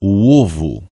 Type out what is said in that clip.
o ovo.